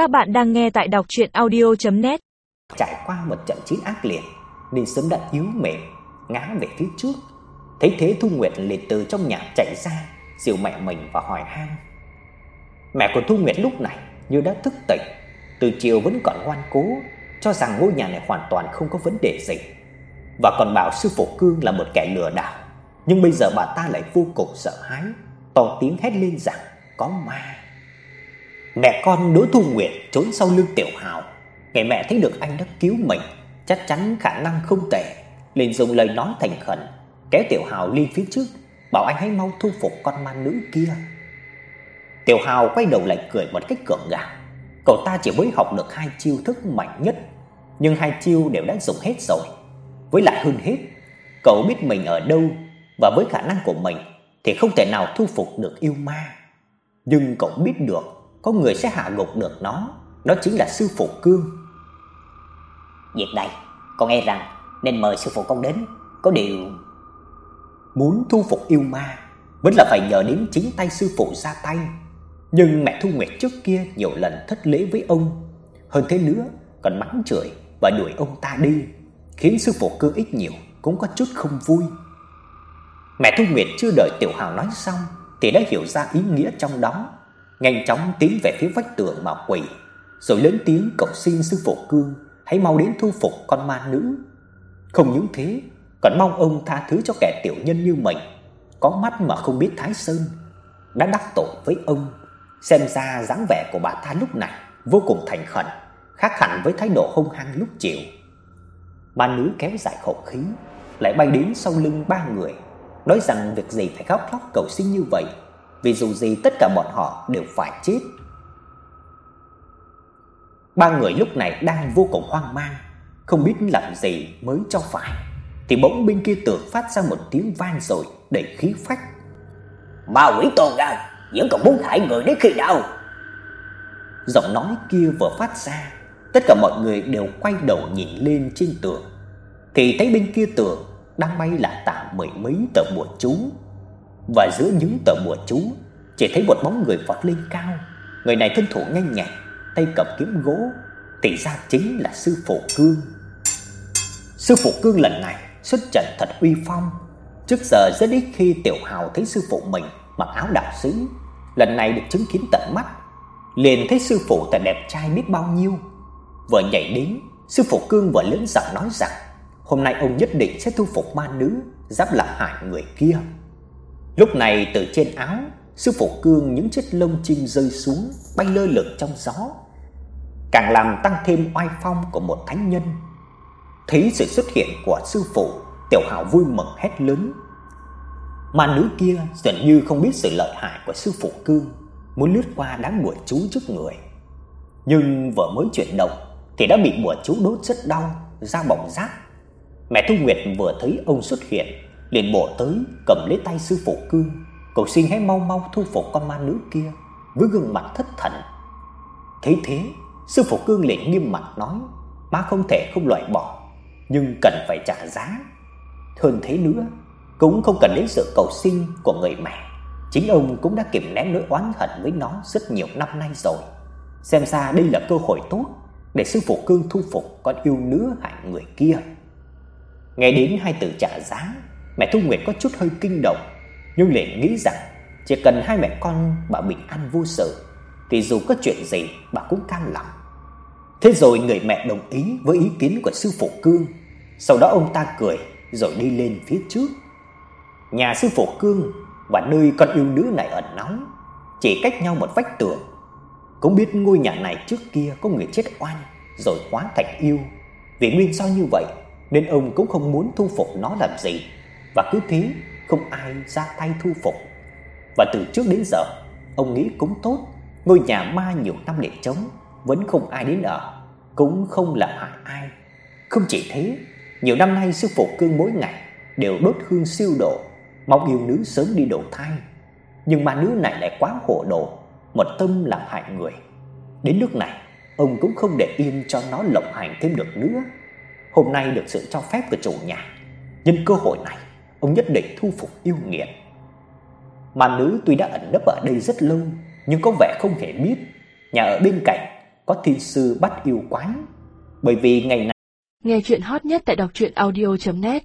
Các bạn đang nghe tại đọc audio net Trải qua một trận chiến ác liệt nên sớm đã yếu mềm, ngã về phía trước. Thấy thế Thu Nguyệt liền từ trong nhà chạy ra, dìu mẹ mình và hỏi han. Mẹ của Thu Nguyệt lúc này như đã thức tỉnh, từ chiều vẫn còn ngoan cố cho rằng ngôi nhà này hoàn toàn không có vấn đề gì. Và còn bảo sư phụ Cương là một kẻ lừa đảo, nhưng bây giờ bà ta lại vô cùng sợ hãi, to tiếng hét lên rằng có ma. Mẹ con Đỗ Thu Nguyệt trốn sau lưng Tiểu Hào, ngày mẹ thấy được anh đã cứu mình, chắc chắn khả năng không tệ, liền dùng lời nói thành khẩn, kéo Tiểu Hào lên phía trước, bảo anh hãy mau thu phục con ma nữ kia. Tiểu Hào quay đầu lại cười một cách cợt gạo. Cậu ta chỉ mới học được hai chiêu thức mạnh nhất, nhưng hai chiêu đều đã dùng hết rồi. Với lại hơn hết, cậu biết mình ở đâu và với khả năng của mình thì không thể nào thu phục được yêu ma. Nhưng cậu biết được có người sẽ hạ gục được nó, đó chính là sư phụ Cương. Việc này, con nghe rằng nên mời sư phụ con đến, có điều muốn thu phục yêu ma vẫn là phải nhờ đến chính tay sư phụ ra tay. Nhưng mẹ Thu Nguyệt trước kia nhiều lần thất lễ với ông, hơn thế nữa còn mắng chửi và đuổi ông ta đi, khiến sư phụ Cương ít nhiều cũng có chút không vui. Mẹ Thu Nguyệt chưa đợi Tiểu Hào nói xong thì đã hiểu ra ý nghĩa trong đó, nhanh chóng tiến về phía vách tường mà quỳ, rồi lớn tiếng cầu xin sư phụ Cương hãy mau đến thu phục con ma nữ. Không những thế, còn mong ông tha thứ cho kẻ tiểu nhân như mình, có mắt mà không biết Thái Sơn, đã đắc tội với ông. Xem ra dáng vẻ của bà ta lúc này vô cùng thành khẩn, khác hẳn với thái độ hung hăng lúc chiều. Ma nữ kéo dài khẩu khí, lại bay đến sau lưng ba người, nói rằng việc gì phải khóc lóc cầu xin như vậy, vì dù gì tất cả bọn họ đều phải chết. Ba người lúc này đang vô cùng hoang mang, không biết làm gì mới cho phải. Thì bỗng bên kia tường phát ra một tiếng vang rồi đầy khí phách. Ma quỷ tôn ra, vẫn còn muốn hại người đến khi nào? Giọng nói kia vừa phát ra, tất cả mọi người đều quay đầu nhìn lên trên tường. Thì thấy bên kia tường đang bay là tả mười mấy tờ bùa chú. Và giữa những tờ bùa chú, chỉ thấy một bóng người vọt lên cao. Người này thân thủ nhanh nhẹn, tay cầm kiếm gỗ, thì ra chính là sư phụ Cương. Sư phụ Cương lần này xuất trận thật uy phong. Trước giờ rất ít khi Tiểu Hào thấy sư phụ mình mặc áo đạo sứ, lần này được chứng kiến tận mắt, liền thấy sư phụ thật đẹp trai biết bao nhiêu. Vừa nhảy đến, sư phụ Cương vừa lớn giọng nói rằng hôm nay ông nhất định sẽ thu phục ma nữ giáp làm hại người kia. Lúc này từ trên áo, sư phụ Cương những chiếc lông chim rơi xuống, bay lơ lửng trong gió, càng làm tăng thêm oai phong của một thánh nhân. Thấy sự xuất hiện của sư phụ, Tiểu Hạo vui mừng hét lớn. Ma nữ kia dường như không biết sự lợi hại của sư phụ Cương, muốn lướt qua đám bùa chú trước người. Nhưng vừa mới chuyển động thì đã bị bùa chú đốt rất đau, da bỏng rát. Mẹ Thu Nguyệt vừa thấy ông xuất hiện, liền bổ tới cầm lấy tay sư phụ Cương, cầu xin hãy mau mau thu phục con ma nữ kia với gương mặt thất thần. Thấy thế, sư phụ Cương liền nghiêm mặt nói: "Má không thể không loại bỏ, nhưng cần phải trả giá. Hơn thế nữa, cũng không cần đến sự cầu xin của người mẹ. Chính ông cũng đã kiềm nén nỗi oán hận với nó rất nhiều năm nay rồi. Xem ra đây là cơ hội tốt để sư phụ Cương thu phục con yêu nữ hại người kia." Nghe đến hai từ trả giá, mẹ Thu Nguyệt có chút hơi kinh động, nhưng liền nghĩ rằng chỉ cần hai mẹ con bà bình an vô sự thì dù có chuyện gì bà cũng cam lòng. Thế rồi người mẹ đồng ý với ý kiến của sư phụ Cương. Sau đó ông ta cười rồi đi lên phía trước. Nhà sư phụ Cương và nơi con yêu nữ này ẩn náu chỉ cách nhau một vách tường. Cũng biết ngôi nhà này trước kia có người chết oan rồi hóa thành yêu. Vì nguyên do như vậy nên ông cũng không muốn thu phục nó làm gì và cứ thế không ai ra tay thu phục. Và từ trước đến giờ, ông nghĩ cũng tốt, ngôi nhà ma nhiều năm để trống vẫn không ai đến ở, cũng không làm hại ai. Không chỉ thế, nhiều năm nay sư phụ Cương mỗi ngày đều đốt hương siêu độ, mong yêu nữ sớm đi đầu thai. Nhưng mà nữ này lại quá hồ đồ một tâm làm hại người. Đến lúc này, ông cũng không để yên cho nó lộng hành thêm được nữa. Hôm nay được sự cho phép của chủ nhà, nhân cơ hội này, ông nhất định thu phục yêu nghiệt. mà nữ tuy đã ẩn nấp ở đây rất lâu, nhưng có vẻ không hề biết nhà ở bên cạnh có thiên sư bắt yêu quái, bởi vì ngày nào Nghe chuyện hot nhất tại đọc truyện audio net